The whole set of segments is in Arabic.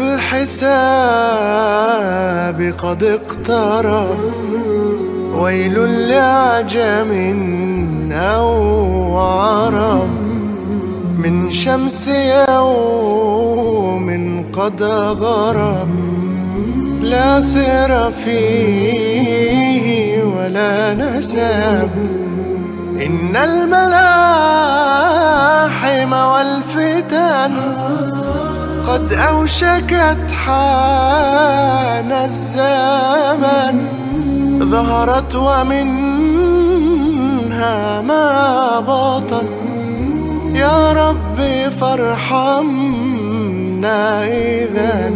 الحساب قد اقترب ويل لعجم أو عرب من شمس يوم قد غرب لا سر فيه ولا نسب إن الملاحم والفتن قد أوشكت حان الزمن ظهرت ومنها ما بطن يا ربي فارحمنا إذا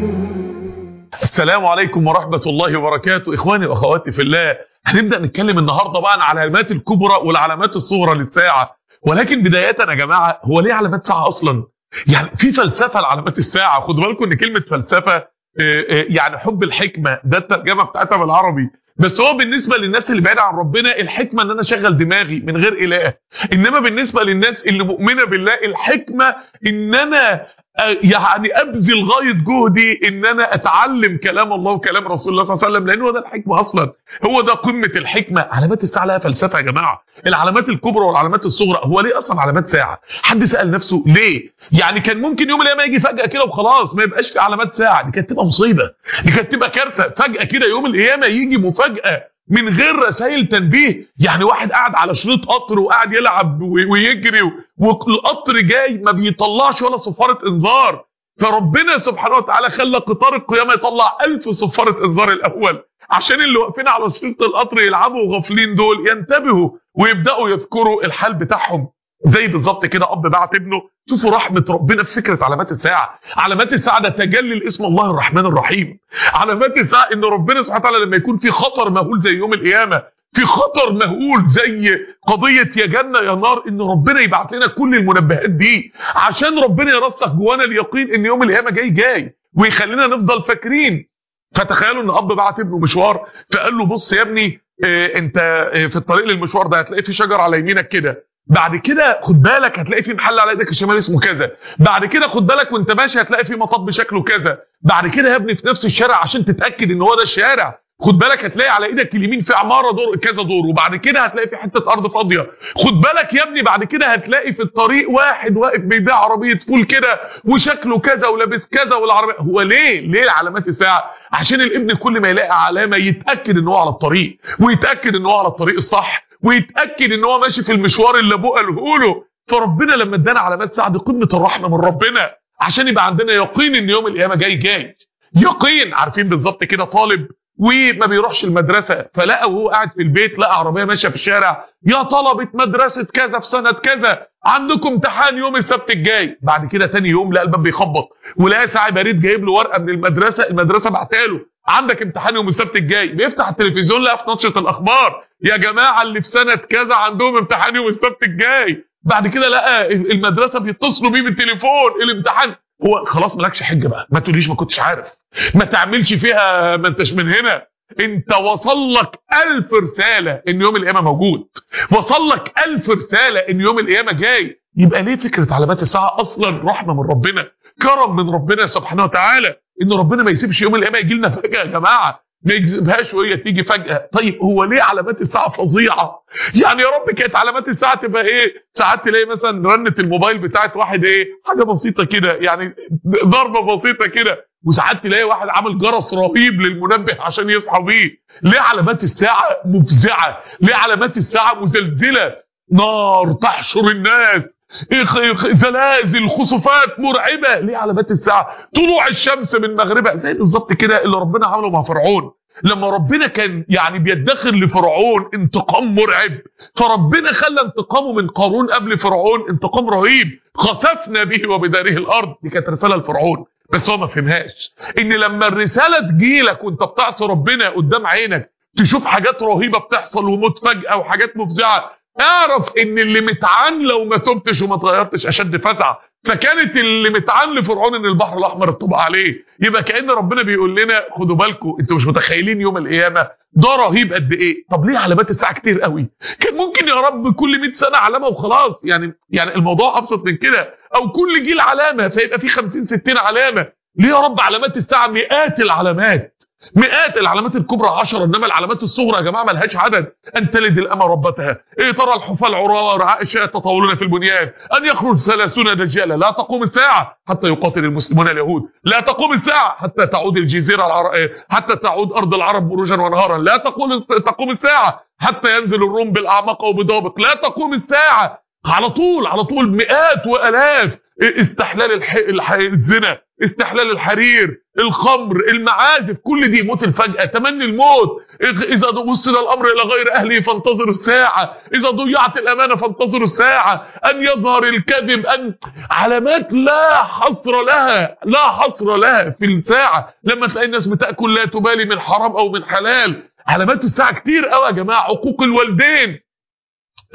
السلام عليكم ورحمة الله وبركاته. إخواني وأخواتي في الله هنبدأ نتكلم النهاردة بقى عن العلامات الكبرى والعلامات الصغرى للساعة. ولكن بداية يا جماعة هو ليه علامات ساعة أصلا؟ يعني في فلسفة لعلامات الساعة خدوا بالكم إن كلمة فلسفة يعني حب الحكمة ده الترجمة بتاعتها بالعربي. بس هو بالنسبة للناس اللي بعيدة عن ربنا الحكمة إن أنا أشغل دماغي من غير إله. إنما بالنسبة للناس اللي مؤمنة بالله الحكمة إن أنا يعني أبذل غاية جهدي إن أنا أتعلم كلام الله وكلام رسول الله صلى الله عليه وسلم لأن هو ده الحكمة أصلا. هو ده قمة الحكمة. علامات الساعة لها فلسفة يا جماعة. العلامات الكبرى والعلامات الصغرى هو ليه أصلا علامات ساعة؟ حد سأل نفسه ليه؟ يعني كان ممكن يوم القيامه يجي فجأة كده وخلاص ما يبقاش في علامات ساعة. دي كانت تبقى مصيبة. دي كانت تبقى كارثة. فجأة كده يوم القيامة يجي مفاجأة. من غير رسائل تنبيه. يعني واحد قاعد على شريط قطر وقاعد يلعب ويجري والقطر جاي ما بيطلعش ولا صفارة إنذار. فربنا سبحانه وتعالى خلى قطار القيامة يطلع ألف صفارة إنذار الأول عشان اللي واقفين على شريط القطر يلعبوا غافلين دول ينتبهوا ويبدأوا يذكروا الحال بتاعهم. زي بالظبط كده أب بعت ابنه. شوفوا رحمة ربنا في فكره علامات الساعة. علامات الساعة ده تجلي الاسم الله الرحمن الرحيم. علامات الساعة إن ربنا سبحانه وتعالى لما يكون في خطر مهول زي يوم القيامة في خطر مهول زي قضية يا جنة يا نار إن ربنا يبعت لنا كل المنبهات دي. عشان ربنا يرسخ جوانا اليقين إن يوم القيامة جاي جاي ويخلينا نفضل فاكرين. فتخيلوا إن أب بعت ابنه مشوار فقال له بص يا ابني آه أنت آه في الطريق للمشوار ده هتلاقي في شجر على يمينك كده. بعد كده خد بالك هتلاقي في محل على إيدك الشمال اسمه كذا. بعد كده خد بالك وانت ماشي هتلاقي في مطب شكله كذا. بعد كده يا ابني في نفس الشارع عشان تتأكد إن هو ده الشارع. خد بالك هتلاقي على إيدك اليمين في عمارة دور كذا دور وبعد كده هتلاقي في حتة أرض فاضية. خد بالك يا ابني بعد كده هتلاقي في الطريق واحد واقف بيبيع عربية فول كده وشكله كذا ولابس كذا والعربية. هو ليه؟ ليه علامات الساعة؟ عشان الابن كل ما يلاقي علامة يتأكد إن هو على الطريق ويتأكد إن هو على الطريق الصح. ويتأكد إن هو ماشي في المشوار اللي أبوه قاله له. فربنا لما ادانا علامات ساعه دي قمة الرحمة من ربنا عشان يبقى عندنا يقين إن يوم القيامة جاي جاي. يقين عارفين بالظبط كده طالب وما بيروحش المدرسة. فلقى وهو قاعد في البيت لقى عربية ماشية في الشارع. يا طلبة مدرسة كذا في سنة كذا. عندكم امتحان يوم السبت الجاي. بعد كده تاني يوم لقى الباب بيخبط. ولقى ساعي بريد جايب له ورقة من المدرسة المدرسة بعتها له. عندك امتحان يوم السبت الجاي. بيفتح التلفزيون لقى في نشرة الأخبار. يا جماعة اللي في سنة كذا عندهم امتحان يوم السبت الجاي. بعد كده لقى المدرسة بيتصلوا بيه بالتليفون. الامتحان هو خلاص مالكش حجة بقى. ما تقوليش ما كنتش عارف. ما تعملش فيها ما انتش من هنا. انت وصل لك ألف رسالة إن يوم القيامة موجود. وصل لك ألف رسالة إن يوم القيامة جاي. يبقى ليه فكرة علامات الساعة أصلا رحمة من ربنا كرم من ربنا سبحانه وتعالى إن ربنا ما يسيبش يوم القيامة يجي لنا فجأة يا جماعة؟ ما يجيبهاش وهي تيجي فجأة. طيب هو ليه علامات الساعة فظيعة؟ يعني يا رب كانت علامات الساعة تبقى إيه؟ ساعات تلاقي مثلا رنة الموبايل بتاعت واحد إيه؟ حاجة بسيطة كده يعني ضربة بسيطة كده. وساعات تلاقي واحد عامل جرس رهيب للمنبه عشان يصحى بيه. ليه علامات الساعة مفزعة؟ ليه علامات الساعة مزلزلة؟ نار تحشر الناس. زلازل خسوفات مرعبة. ليه علامات الساعة؟ طلوع الشمس من مغربها. زي بالظبط كده اللي ربنا عمله مع فرعون. لما ربنا كان يعني بيدخر لفرعون انتقام مرعب فربنا خلى انتقامه من قارون قبل فرعون انتقام رهيب. خسفنا به وبداره الأرض. دي كانت رسالة لفرعون. بس هو ما فهمهاش. إن لما الرسالة تجيلك وأنت بتعصي ربنا قدام عينك تشوف حاجات رهيبة بتحصل وموت فجأة وحاجات مفزعة اعرف إن اللي متعان لو ما تبتش وما اتغيرتش أشد فزع فكانت اللي متعان لفرعون إن البحر الأحمر اتطبق عليه. يبقى كأن ربنا بيقول لنا خدوا بالكم أنتوا مش متخيلين يوم القيامة ده رهيب قد إيه. طب ليه علامات الساعة كتير قوي؟ كان ممكن يا رب كل 100 سنة علامة وخلاص. يعني يعني الموضوع أبسط من كده. أو كل جيل علامة فيبقى في 50 60 علامة. ليه يا رب علامات الساعة مئات العلامات؟ مئات العلامات الكبرى عشرة إنما العلامات الصغرى يا جماعة ملهاش عدد. أن تلد الأمة ربتها. إيه ترى الحفاة ورعاء الشاة يتطاولون في البنيان؟ أن يخرج ثلاثون دجالا. لا تقوم الساعة حتى يقاتل المسلمون اليهود. لا تقوم الساعة حتى تعود الجزيرة العر... حتى تعود أرض العرب بروجا ونهارا. لا تقول تقوم الساعة حتى ينزل الروم بالاعماق وبضابق لا تقوم الساعة على طول على طول مئات وآلاف استحلال الح... الح... الزنا استحلال الحرير الخمر المعازف كل دي موت الفجأة تمني الموت. إذا وصل الأمر إلى غير أهله فانتظر الساعة. إذا ضيعت الأمانة فانتظر الساعة. أن يظهر الكذب أن علامات لا حصر لها لا حصر لها في الساعة. لما تلاقي الناس بتأكل لا تبالي من حرام أو من حلال. علامات الساعة كتير قوي يا جماعة. عقوق الوالدين.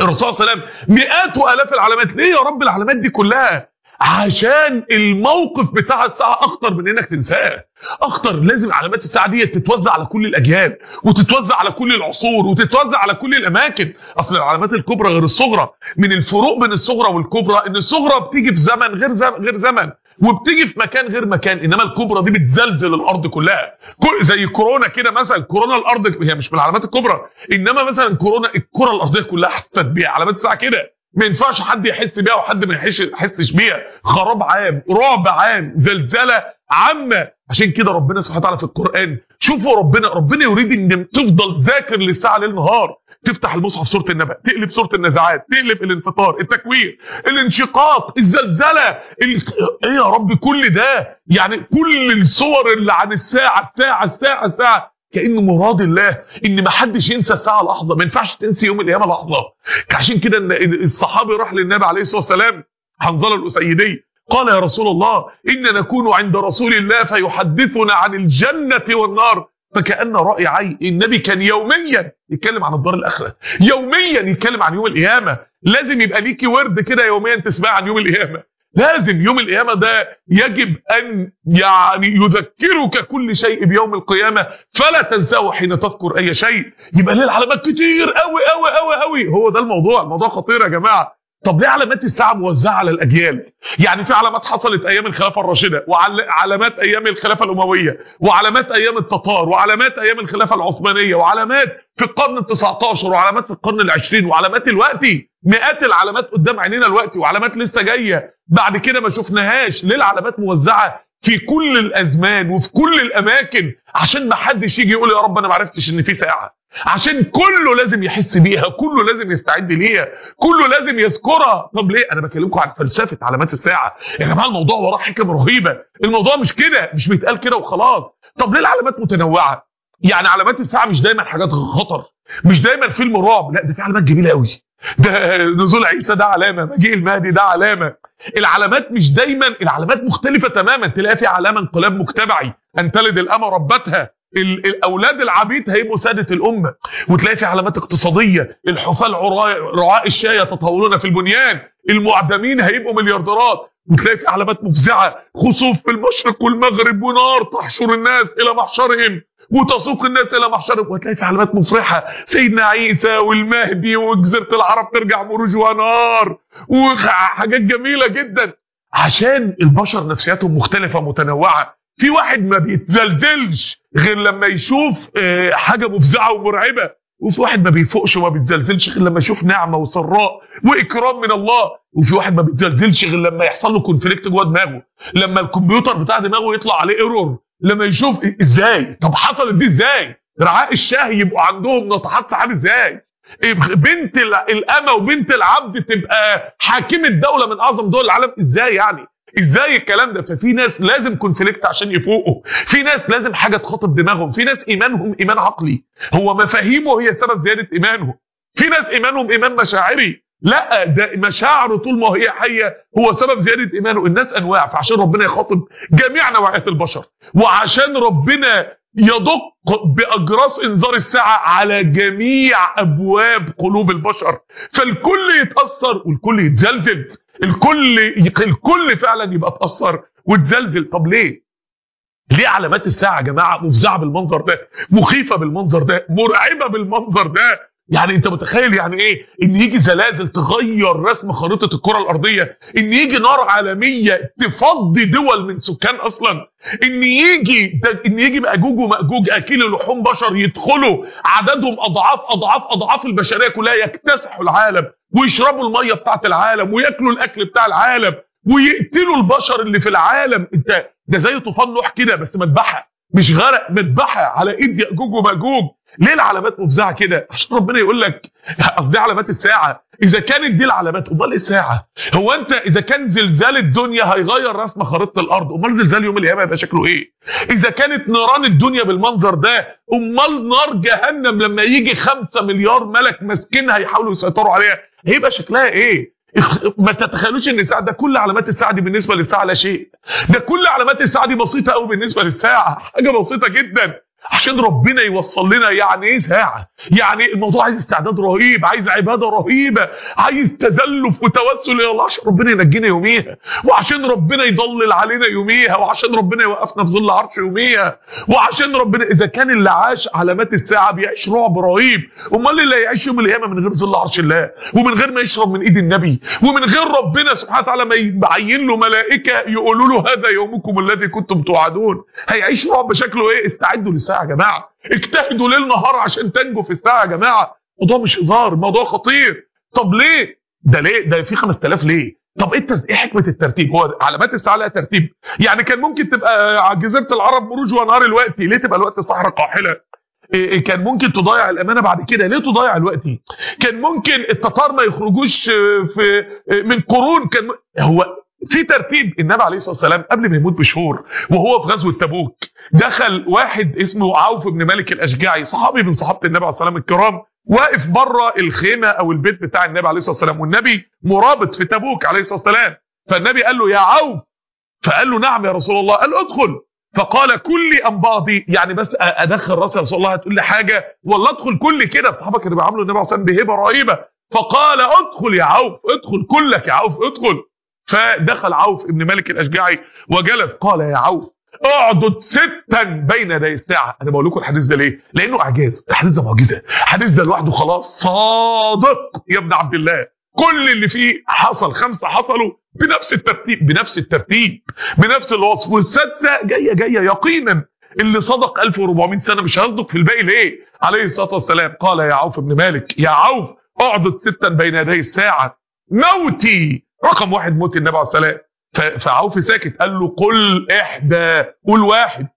الرسول صلى الله عليه وسلم مئات وآلاف العلامات. ليه يا رب العلامات دي كلها؟ عشان الموقف بتاع الساعة أخطر من إنك تنساه. أخطر لازم علامات الساعة دي تتوزع على كل الأجيال وتتوزع على كل العصور وتتوزع على كل الأماكن. أصل العلامات الكبرى غير الصغرى. من الفروق بين الصغرى والكبرى إن الصغرى بتيجي في زمن غير زمن غير زمن وبتيجي في مكان غير مكان إنما الكبرى دي بتزلزل الأرض كلها. كل زي كورونا كده مثلا كورونا الأرض هي مش من العلامات الكبرى. إنما مثلا كورونا الكرة الأرضية كلها حست بيها. علامات الساعة كده. ما ينفعش حد يحس بيها وحد ما يحسش بيها. خراب عام رعب عام زلزلة عامة. عشان كده ربنا سبحانه وتعالى في القرآن شوفوا ربنا ربنا يريد إن تفضل ذاكر للساعه ليل نهار تفتح المصحف سورة النبأ تقلب سورة النزعات تقلب الانفطار التكوير الانشقاق الزلزلة. ال... إيه يا رب كل ده؟ يعني كل الصور اللي عن الساعة الساعة الساعة الساعة. كأنه مراد الله إن ما حدش ينسى الساعة لحظه ما ينفعش تنسي يوم القيامة لحظه عشان كده الصحابي راح للنبي عليه الصلاة والسلام حنظلة الأسيدي. قال يا رسول الله إن نكون عند رسول الله فيحدثنا عن الجنة والنار. فكأن رأي عين النبي كان يوميا يتكلم عن الدار الآخرة. يوميا يتكلم عن يوم القيامة. لازم يبقى ليكي ورد كده يوميا تسمع عن يوم القيامة. لازم يوم القيامة ده يجب أن يعني يذكرك كل شيء بيوم القيامة. فلا تنساه حين تذكر أي شيء. يبقى ليه العلامات كتير قوي قوي قوي قوي هو ده الموضوع. الموضوع خطير يا جماعة. طب ليه علامات الساعة موزعة على الأجيال يعني في علامات حصلت أيام الخلافة الراشدة وعلامات أيام الخلافة الأموية وعلامات أيام التتار وعلامات أيام الخلافة العثمانية وعلامات في القرن ال 19 وعلامات في القرن ال 20 وعلامات دلوقتي مئات العلامات قدام عينينا دلوقتي وعلامات لسه جاية. بعد كده ما شفناهاش. ليه العلامات موزعة؟ في كل الأزمان وفي كل الأماكن. عشان ما حدش يجي يقول يا رب أنا ما عرفتش إن في ساعة. عشان كله لازم يحس بيها كله لازم يستعد ليها كله لازم يذكرها. طب ليه؟ أنا بكلمكم عن فلسفة علامات الساعة. يا جماعة الموضوع وراه حكم رهيبة. الموضوع مش كده مش بيتقال كده وخلاص. طب ليه العلامات متنوعة؟ يعني علامات الساعة مش دايما حاجات خطر مش دايما فيلم رعب. لا ده في علامات جميلة قوي ده نزول عيسى ده علامة مجيء المهدي ده علامة. العلامات مش دايما العلامات مختلفة تماما. تلاقي في علامة انقلاب مجتمعي. أن تلد الأمة ربتها. الأولاد العبيد هيبقوا سادة الأمة. وتلاقي في علامات اقتصادية الحفاة رعاء الشاي يتطاولون في البنيان المعدمين هيبقوا مليارديرات. وتلاقي في علامات مفزعة خسوف في المشرق والمغرب ونار تحشر الناس إلى محشرهم وتسوق الناس إلى محشرهم. وتلاقي في علامات مفرحة سيدنا عيسى والمهدي وجزيرة العرب ترجع مروج ونار وحاجات جميلة جدا. عشان البشر نفسياتهم مختلفة متنوعة. في واحد ما بيتزلزلش غير لما يشوف حاجة مفزعة ومرعبة وفي واحد ما بيفوقش وما بيتزلزلش غير لما يشوف نعمة وسراء وإكرام من الله وفي واحد ما بيتزلزلش غير لما يحصل له conflict جوه دماغه لما الكمبيوتر بتاع دماغه يطلع عليه error لما يشوف إزاي؟ طب حصلت دي إزاي؟ رعاء الشاه يبقوا عندهم ناطحات سحاب إزاي؟ بنت الأمة وبنت العبد تبقى حاكمة دولة من أعظم دول العالم إزاي يعني؟ إزاي الكلام ده؟ ففي ناس لازم كونفليكت عشان يفوقوا. في ناس لازم حاجة تخاطب دماغهم. في ناس إيمانهم إيمان عقلي. هو مفاهيمه هي سبب زيادة ايمانهم في ناس إيمانهم إيمان مشاعري. لا ده مشاعره طول ما هي حية هو سبب زيادة إيمانه. الناس أنواع فعشان ربنا يخاطب جميع نوعيات البشر. وعشان ربنا يدق بأجراس إنذار الساعة على جميع أبواب قلوب البشر. فالكل يتأثر والكل يتزلزل. الكل الكل فعلا يبقى اتأثر وتزلزل طب ليه؟ ليه علامات الساعة يا جماعة مفزعة بالمنظر ده مخيفة بالمنظر ده مرعبة بالمنظر ده؟ يعني انت متخيل يعني إيه؟ ان يجي زلازل تغير رسم خريطة الكرة الأرضية ان يجي نار عالمية تفضي دول من سكان أصلا ان يجي ان يجي مأجوج ومأجوج اكل لحوم بشر يدخلوا عددهم أضعاف أضعاف أضعاف البشرية كلها يكتسحوا العالم. ويشربوا المية بتاعه العالم وياكلوا الأكل بتاع العالم ويقتلوا البشر اللي في العالم. انت ده زي طوفان نوح كده بس مذبحة مش غرق مذبحة على إيد يأجوج ومأجوج. ليه العلامات مفزعة كده؟ عشان ربنا يقول لك قصدي علامات الساعة. إذا كانت دي العلامات أمال إيه الساعة؟ هو أنت إذا كان زلزال الدنيا هيغير رسم خريطه الأرض؟ أمال زلزال يوم القيامة هيبقى شكله إيه؟ إذا كانت نيران الدنيا بالمنظر ده أمال نار جهنم لما يجي خمسة مليار ملك ماسكينها يحاولوا يسيطروا عليها؟ هيبقى شكلها إيه؟ ما تتخيلوش إن الساعة ده كل علامات الساعة دي بالنسبة للساعة لا شيء. ده كل علامات الساعة دي بسيطة قوي بالنسبة للساعة. حاجة بسيطة جدا. عشان ربنا يوصل لنا يعني إيه ساعة؟ يعني الموضوع عايز استعداد رهيب عايز عبادة رهيبة عايز تزلف وتوسل إلى الله عشان ربنا ينجينا يوميها وعشان ربنا يضلل علينا يوميها وعشان ربنا يوقفنا في ظل عرش يوميها وعشان ربنا إذا كان اللي عاش علامات الساعة بيعيش رعب رهيب أمال اللي هيعيش يوم القيامة من غير ظل عرش الله ومن غير ما يشرب من إيد النبي ومن غير ربنا سبحانه وتعالى ما يبعين له ملائكة يقولوا له هذا يومكم الذي كنتم توعدون هيعيش رعب شكله إيه؟ استعدوا للساعه يا جماعة. اجتهدوا ليل نهار عشان تنجوا في الساعة يا جماعة. الموضوع مش هزار الموضوع خطير. طب ليه؟ ده ليه؟ ده في 5000 ليه؟ طب إيه إيه حكمة الترتيب؟ هو علامات الساعة لها ترتيب؟ يعني كان ممكن تبقى جزيرة العرب مروج ونهار الوقت. ليه تبقى الوقت صحراء قاحلة؟ إيه كان ممكن تضيع الأمانة بعد كده. ليه تضيع الوقت؟ كان ممكن التتار ما يخرجوش في من قرون. كان هو في ترتيب النبي عليه الصلاة والسلام قبل ما يموت بشهور وهو في غزوة تبوك. دخل واحد اسمه عوف بن مالك الأشجعي صحابي من صحابة النبي عليه الصلاة والسلام الكرام واقف بره الخيمة أو البيت بتاع النبي عليه الصلاة والسلام والنبي مرابط في تبوك عليه الصلاة والسلام. فالنبي قال له يا عوف. فقال له نعم يا رسول الله. قال ادخل. فقال كل أنباضي. يعني بس أدخل رأسي يا رسول الله هتقول لي حاجة؟ والله ادخل كل كده. الصحابه كانوا بيعاملوا النبي عليه الصلاة والسلام بهبه رهيبة. فقال ادخل يا عوف ادخل كلك يا عوف ادخل. فدخل عوف ابن مالك الأشجعي وجلس. قال يا عوف اعدد ستا بين يدي الساعة. أنا بقول لكم الحديث ده ليه؟ لأنه إعجاز. الحديث ده معجزة. الحديث ده لوحده خلاص صادق يا ابن عبد الله. كل اللي فيه حصل خمسة حصلوا بنفس الترتيب بنفس الترتيب بنفس الوصف. والسادسة جاية جاية يقينا اللي صدق 1400 سنة. مش هيصدق في الباقي ليه؟ عليه الصلاة والسلام. قال يا عوف بن مالك يا عوف اعدد ستا بين يدي الساعة. موتي رقم واحد موت النبي عليه السلام فعوف ساكت قال له قل إحدى قل واحد.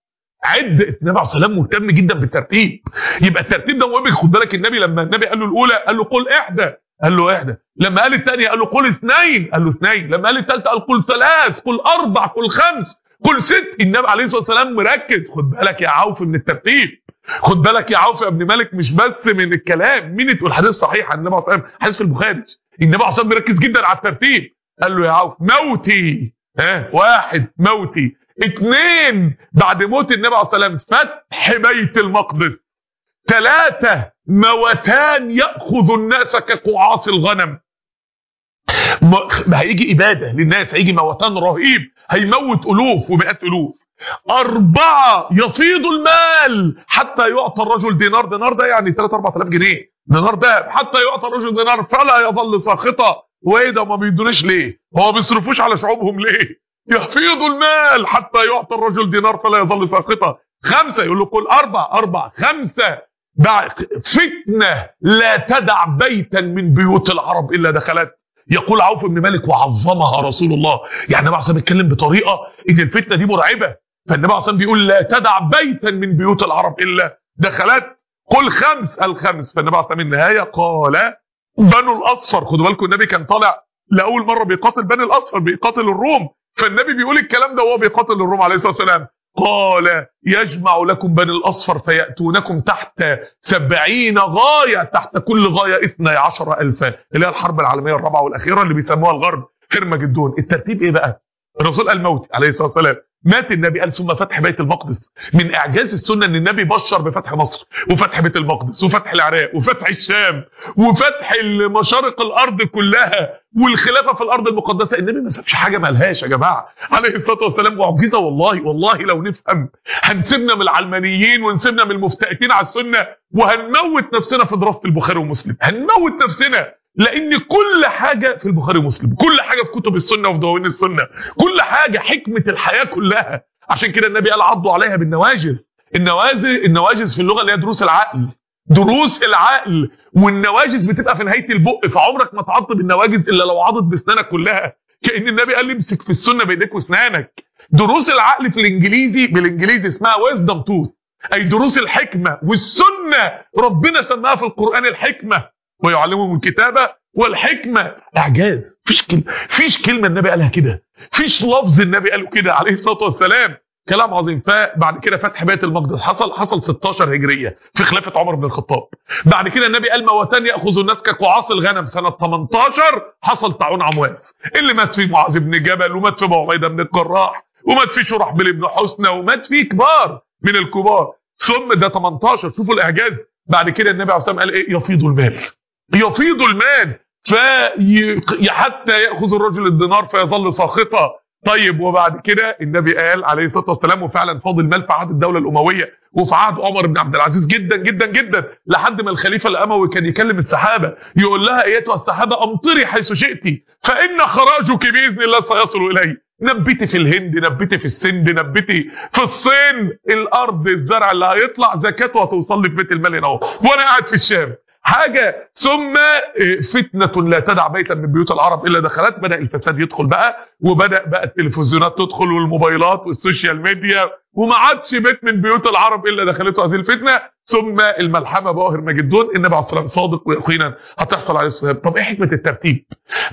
عد النبي عليه السلام مهتم جدا بالترتيب. يبقى الترتيب ده مهم خد بالك النبي لما النبي قال له الأولى قال له قل إحدى. قال له إحدى. لما قال الثانية قال له قل اثنين. قال له اثنين. لما قال الثالثة قال قل ثلاث قل أربع قل خمس قل ست. النبي عليه الصلاة والسلام مركز. خد بالك يا عوف من الترتيب. خد بالك يا عوف ابن مالك مش بس من الكلام مين تقول حديث صحيح عن النبي عليه حديث في البخاري. النبي عليه مركز جدا على الترتيب. قال له يا عوف موتي. ها واحد موتي. اثنين بعد موت النبي عليه الصلاه والسلام فتح بيت المقدس. ثلاثة موتان يأخذ الناس كقعاص الغنم. هيجي إبادة للناس هيجي موتان رهيب. هيموت ألوف ومئات ألوف. أربعة يفيض المال حتى يعطى الرجل دينار. دينار ده يعني 3 4000 جنيه. دينار ده حتى يعطى الرجل دينار فلا يظل ساخطا وإيه ده؟ ما بيدوناش ليه؟ هو بيصرفوش على شعوبهم ليه؟ يفيض المال حتى يعطى الرجل دينار فلا يظل ساخطا خمسة يقول له قل أربع أربع خمسة. فتنة لا تدع بيتا من بيوت العرب إلا دخلت. يقول عوف بن مالك وعظمها رسول الله. يعني عليه بيتكلم بطريقة إن الفتنة دي مرعبة. فالنبي عليه بيقول لا تدع بيتا من بيوت العرب إلا دخلت. قل خمس الخمس. فالنبي عليه النهاية قال بنو الأصفر. خدوا بالكم النبي كان طالع لأول مرة بيقاتل بني الأصفر بيقاتل الروم. فالنبي بيقول الكلام ده وهو بيقاتل الروم عليه الصلاة والسلام. قال يجمع لكم بني الأصفر فيأتونكم تحت سبعين غاية تحت كل غاية اثنى عشر ألفا اللي هي الحرب العالمية الرابعة والأخيرة اللي بيسموها الغرب هرمجدون. الترتيب إيه بقى؟ الرسول قال موت عليه الصلاة والسلام. مات النبي قال ثم فتح بيت المقدس. من إعجاز السنة إن النبي بشر بفتح مصر وفتح بيت المقدس وفتح العراق وفتح الشام وفتح مشارق الأرض كلها والخلافة في الأرض المقدسة. النبي ما سابش حاجة مالهاش يا جماعة. عليه الصلاة والسلام معجزة والله والله لو نفهم. هنسيبنا من العلمانيين ونسيبنا من المفتئتين على السنة وهنموت نفسنا في دراسة البخاري ومسلم. هنموت نفسنا. لأن كل حاجة في البخاري ومسلم كل حاجة في كتب السنة وفي دواوين السنة كل حاجة حكمة الحياة كلها. عشان كده النبي قال عضوا عليها بالنواجذ النواجذ النواجذ في اللغة اللي هي دروس العقل. دروس العقل. والنواجذ بتبقى في نهاية البق فعمرك ما تعض بالنواجذ إلا لو عضت بأسنانك كلها. كأن النبي قال امسك في السنة بإيديك وأسنانك. دروس العقل في الانجليزي بالإنجليزي اسمها ويزدم توث أي دروس الحكمة والسنة ربنا سماها في القرآن الحكمة. ويعلمهم الكتابة والحكمة. إعجاز. فيش كلمه فيش كلمة النبي قالها كده. فيش لفظ النبي قاله كده عليه الصلاة والسلام. كلام عظيم. فبعد كده فتح بيت المقدس. حصل حصل 16 هجرية في خلافة عمر بن الخطاب. بعد كده النبي قال موتان يأخذ الناس كقعاص الغنم. سنة 18 حصل طاعون عمواس. اللي مات فيه معاذ بن جبل ومات فيه عبيدة بن الجراح ومات فيه شرحبيل بن حسنى ومات فيه كبار من الكبار. ثم ده 18 شوفوا الإعجاز. بعد كده النبي عليه الصلاة والسلام قال إيه؟ يفيض المال. يفيض المال في حتى يأخذ الرجل الدينار فيظل ساخطا. طيب وبعد كده النبي قال عليه الصلاة والسلام وفعلا فاض المال في عهد الدولة الأموية وفي عهد عمر بن عبد العزيز جدا جدا جدا لحد ما الخليفة الأموي كان يكلم السحابه يقول لها أيتها السحابه أمطري حيث شئتي فإن خراجك بإذن الله سيصل الي نبتي في الهند نبتي في السند نبتي في الصين. الأرض الزرع اللي هيطلع زكاته هتوصل لي في بيت المال هنا وأنا قاعد في الشام حاجة. ثم فتنة لا تدع بيتا من بيوت العرب إلا دخلت. بدأ الفساد يدخل بقى وبدأ بقى التلفزيونات تدخل والموبايلات وال social media وما عادش بيت من بيوت العرب إلا دخلته هذه الفتنة. ثم الملحمة بقى هرمجدون النبي عليه الصلاة والسلام صادق ويقينا هتحصل عليه الصلاة طب إيه حكمة الترتيب؟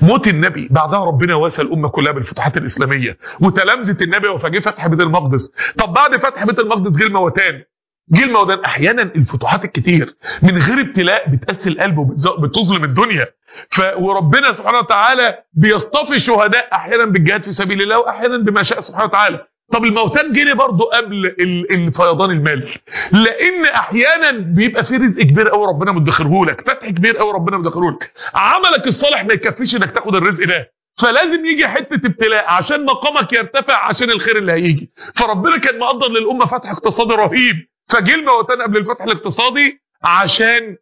موت النبي. بعدها ربنا واسى الأمة كلها بالفتوحات الإسلامية. وتلامذة النبي وفجاه فتح بيت المقدس. طب بعد فتح بيت المقدس جه الموتان جه الموضوع أحيانا الفتوحات الكتير من غير ابتلاء بتقسي القلب وبتظلم الدنيا. ف وربنا سبحانه وتعالى بيصطفي شهداء أحيانا بالجهاد في سبيل الله وأحيانا بما شاء سبحانه وتعالى. طب الموتان جه برضه قبل الفيضان المال لأن أحيانا بيبقى في رزق كبير قوي ربنا مدخره لك فتح كبير قوي ربنا مدخره لك. عملك الصالح ما يكفيش إنك تاخد الرزق ده. فلازم يجي حتة ابتلاء عشان مقامك يرتفع عشان الخير اللي هيجي. فربنا كان مقدر للأمة فتح اقتصادي رهيب. فجه الموتان قبل الفتح الاقتصادي عشان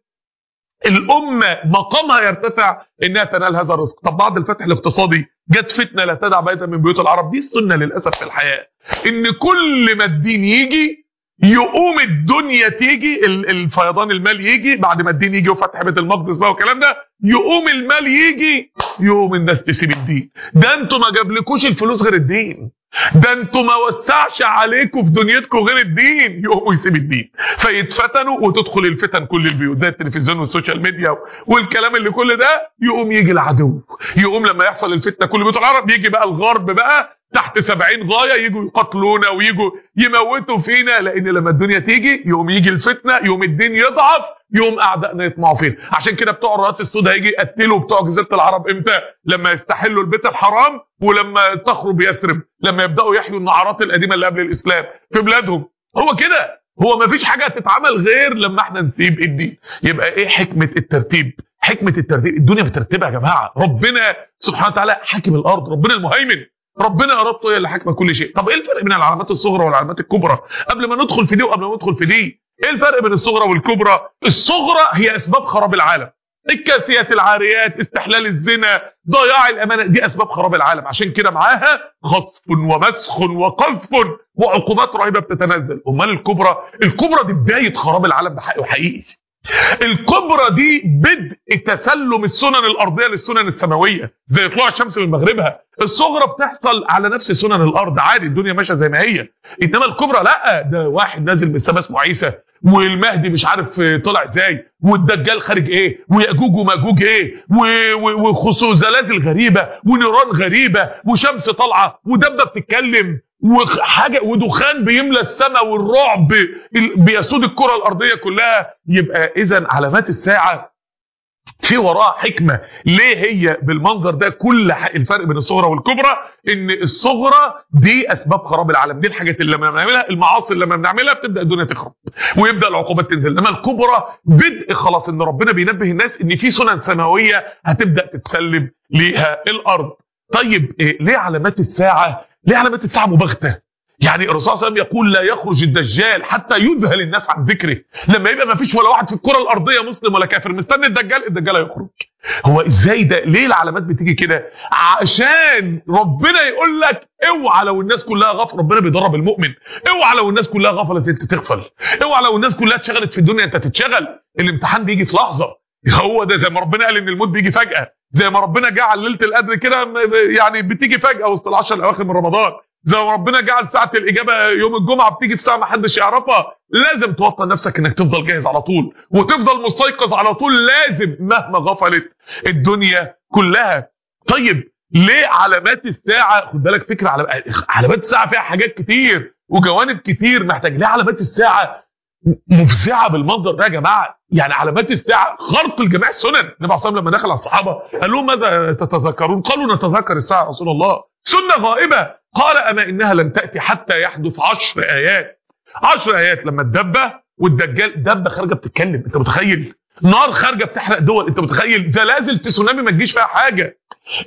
الأمة مقامها يرتفع إنها تنال هذا الرزق. طب بعد الفتح الاقتصادي جت فتنة لا تدع بيتا من بيوت العرب. دي السنة للأسف في الحياة. إن كل ما الدين يجي يقوم الدنيا تيجي الفيضان المال يجي بعد ما الدين يجي وفتح بيت المقدس بقى والكلام ده يقوم المال يجي. يقوم الناس تسيب الدين. ده أنتوا ما جابلكوش الفلوس غير الدين. ده أنتوا ما وسعش عليكم في دنيتكم غير الدين. يقوموا يسيب الدين. فيتفتنوا وتدخل الفتن كل البيوت زي التلفزيون وال social media والكلام اللي كل ده. يقوم يجي العدو. يقوم لما يحصل الفتنة كل بيوت العرب يجي بقى الغرب بقى تحت سبعين غاية يجوا يقتلونا ويجوا يموتوا فينا. لأن لما الدنيا تيجي يقوم يجي الفتنة يقوم الدين يضعف يقوم أعدائنا يطمعوا فينا. عشان كده بتوع الرايات السوداء هيجي يقتلوا بتوع جزيرة العرب إمتى؟ لما يستحلوا البيت الحرام ولما تخرب يثرب لما يبدأوا يحيوا النعرات القديمة اللي قبل الإسلام في بلادهم. هو كده. هو ما فيش حاجة هتتعمل غير لما إحنا نسيب الدين. يبقى إيه حكمة الترتيب؟ حكمة الترتيب. الدنيا مترتبة يا جماعة. ربنا سبحانه وتعالى حاكم الأرض. ربنا المهيمن. ربنا ارادته هي اللي حاكمة كل شيء. طب إيه الفرق بين العلامات الصغرى والعلامات الكبرى؟ قبل ما ندخل في دي وقبل ما ندخل في دي إيه الفرق بين الصغرى والكبرى؟ الصغرى هي أسباب خراب العالم. الكاسيات العاريات استحلال الزنا ضياع الأمانة دي أسباب خراب العالم. عشان كده معاها خصف ومسخ وقذف وعقوبات رهيبة بتتنزل. أمال الكبرى؟ الكبرى دي بداية خراب العالم بحقه حقيقي الكبرى دي بدء تسلم السنن الأرضية للسنن السماوية زي طلوع الشمس من مغربها. الصغرى بتحصل على نفس سنن الأرض عادي الدنيا ماشية زي ما هي. إنما الكبرى لا ده واحد نازل من السماء اسمه عيسى. والمهدي مش عارف طلع إزاي والدجال خارج إيه ويأجوج ومأجوج إيه وخصوص زلازل غريبه ونيران غريبة وشمس طالعة ودبه بتتكلم وحاجة ودخان بيملى السماء والرعب بيسود الكرة الأرضية كلها. يبقى اذا علامات الساعة في وراها حكمة. ليه هي بالمنظر ده كل الفرق بين الصغرى والكبرى؟ إن الصغرى دي أسباب خراب العالم. دي الحاجات اللي لما بنعملها المعاصي اللي لما بنعملها بتبدأ الدنيا تخرب. ويبدأ العقوبات تنزل. إنما الكبرى بدء خلاص إن ربنا بينبه الناس إن في سنن سماوية هتبدأ تتسلم ليها. الأرض. طيب إيه ليه علامات الساعة؟ ليه علامات الساعة مباغتة؟ يعني الرسول صلى الله عليه وسلم يقول لا يخرج الدجال حتى يذهل الناس عن ذكره. لما يبقى ما فيش ولا واحد في الكرة الأرضية مسلم ولا كافر مستني الدجال الدجال هيخرج. هو إزاي ده؟ ليه العلامات بتيجي كده؟ عشان ربنا يقول لك اوعى لو الناس كلها غفل ربنا بيدرب المؤمن. اوعى لو الناس كلها غفلت انت تغفل. اوعى لو الناس كلها اتشغلت في الدنيا انت تتشغل. الامتحان بيجي في لحظة. هو ده زي ما ربنا قال إن الموت بيجي فجأة. زي ما ربنا جعل ليلة القدر كده يعني بتيجي فجأة وسط العشر الأواخر من رمضان. ما ربنا جعل ساعة الإجابة يوم الجمعة بتيجي في ساعة ما حدش يعرفها لازم توطن نفسك إنك تفضل جاهز على طول وتفضل مستيقظ على طول لازم مهما غفلت الدنيا كلها. طيب ليه علامات الساعة خد بالك فكرة على علامات الساعة فيها حاجات كتير وجوانب كتير محتاج ليه علامات الساعة مفزعة بالمنظر ده يا جماعة؟ يعني علامات الساعة خرق الجميع السنن. النبي عليه لما دخل على الصحابة قال لهم ماذا تتذكرون؟ قالوا نتذكر الساعة يا رسول الله. سنة غائبة. قال اما إنها لن تأتي حتى يحدث عشر آيات. عشر آيات لما الدبة والدجال دبة خارجة بتتكلم أنت متخيل؟ نار خارجة بتحرق دول أنت متخيل؟ زلازل تسونامي ما تجيش فيها حاجة.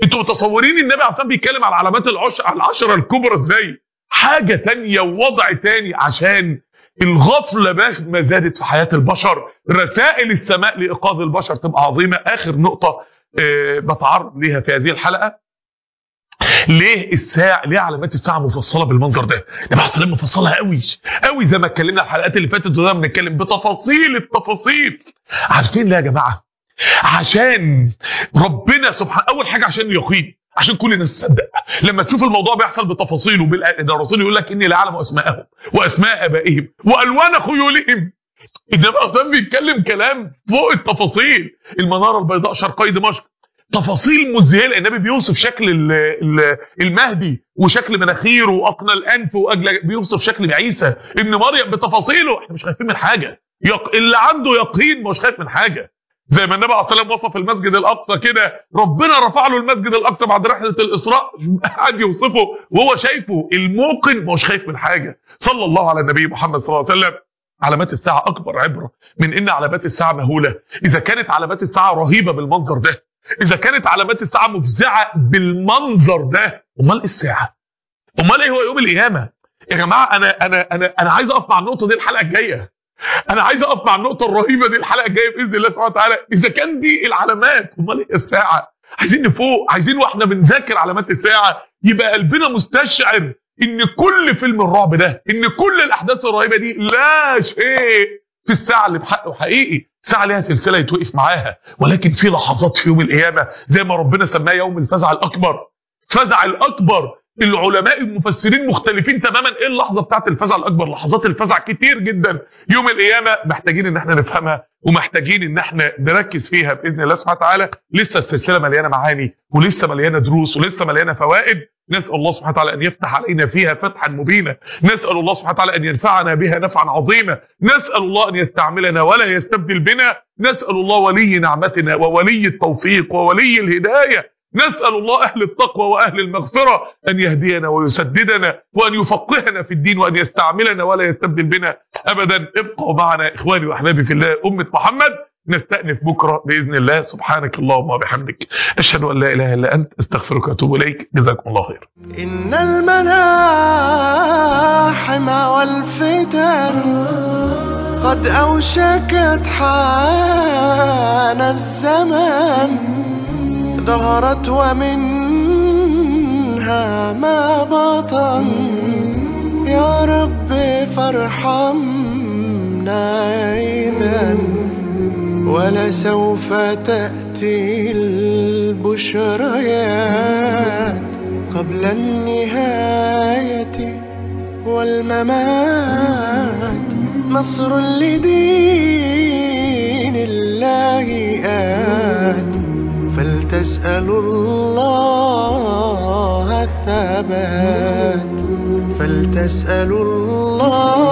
أنتوا متصورين النبي عليه بيتكلم على علامات العشر العشرة الكبرى إزاي؟ حاجة تانية ووضع تاني عشان الغفلة مهما زادت في حياة البشر. رسائل السماء لإيقاظ البشر تبقى عظيمة. آخر نقطة آه، بتعرض ليها في هذه الحلقة. ليه الساعة ليه علامات الساعة مفصلة بالمنظر ده؟ النبي عليه مفصلها قوي قوي زي ما اتكلمنا الحلقات اللي فاتت ما بنتكلم بتفاصيل التفاصيل عارفين ليه يا جماعة؟ عشان ربنا سبحانه أول حاجة عشان اليقين عشان كل الناس تصدق لما تشوف الموضوع بيحصل بتفاصيله ده الرسول يقول لك إني لا اعلم أسماءهم وأسماء آبائهم وألوان خيولهم النبي أصلا بيتكلم كلام فوق التفاصيل المنارة البيضاء شرقي دمشق تفاصيل مذهله النبي بيوصف شكل ال- ال- المهدي وشكل مناخيره وأقنى الأنف وأجل بيوصف شكل عيسى ابن مريم بتفاصيله. إحنا مش خايفين من حاجة. يق... اللي عنده يقين مش خايف من حاجة. زي ما النبي عليه الصلاة والسلام وصف المسجد الأقصى كده ربنا رفع له المسجد الأقصى بعد رحلة الإسراء. قعد يوصفه وهو شايفه. الموقن مش خايف من حاجة. صلى الله على النبي محمد صلى الله عليه وسلم. علامات الساعة أكبر عبرة من إن علامات الساعة مهولة. إذا كانت علامات الساعة رهيبة بالمنظر ده إذا كانت علامات الساعة مفزعة بالمنظر ده أمال إيه الساعة؟ أمال إيه هو يوم القيامة؟ يا جماعة أنا أنا أنا أنا عايز أقف مع النقطة دي الحلقة الجاية. أنا عايز أقف مع النقطة الرهيبة دي الحلقة الجاية بإذن الله سبحانه وتعالى. إذا كان دي العلامات أمال إيه الساعة؟ عايزين نفوق عايزين وإحنا بنذاكر علامات الساعة. يبقى قلبنا مستشعر إن كل فيلم الرعب ده إن كل الأحداث الرهيبة دي لا شيء في الساعة اللي بحقه حقيقي ساعه ليها سلسلة يتوقف معاها. ولكن في لحظات في يوم القيامة زي ما ربنا سماه يوم الفزع الأكبر. فزع الأكبر. العلماء المفسرين مختلفين تماما. إيه اللحظة بتاعت الفزع الأكبر؟ لحظات الفزع كتير جدا. يوم القيامة محتاجين إن إحنا نفهمها ومحتاجين إن إحنا نركز فيها بإذن الله سبحانه وتعالى. لسه السلسلة مليانة معاني ولسه مليانة دروس ولسه مليانة فوائد. نسأل الله سبحانه وتعالى أن يفتح علينا فيها فتحا مبينا. نسأل الله سبحانه وتعالى أن ينفعنا بها نفعا عظيما. نسأل الله أن يستعملنا ولا يستبدل بنا. نسأل الله ولي نعمتنا وولي التوفيق وولي الهداية. نسأل الله أهل التقوى وأهل المغفرة أن يهدينا ويسددنا وأن يفقهنا في الدين وأن يستعملنا ولا يستبدل بنا. أبدا ابقوا معنا إخواني وأحبابي في الله. أمة محمد نستأنف بكرة بإذن الله. سبحانك اللهم وبحمدك. أشهد أن لا إله إلا أنت. أستغفرك وأتوب إليك. جزاكم الله خير. إن الملاحم والفتن قد أوشكت حان الزمان ظهرت ومنها ما بطن. يا رب فارحمنا إذا ولسوف تأتي البشريات قبل النهاية والممات. نصر لدين الله آت. فلتسألوا الله الثبات. فلتسألوا الله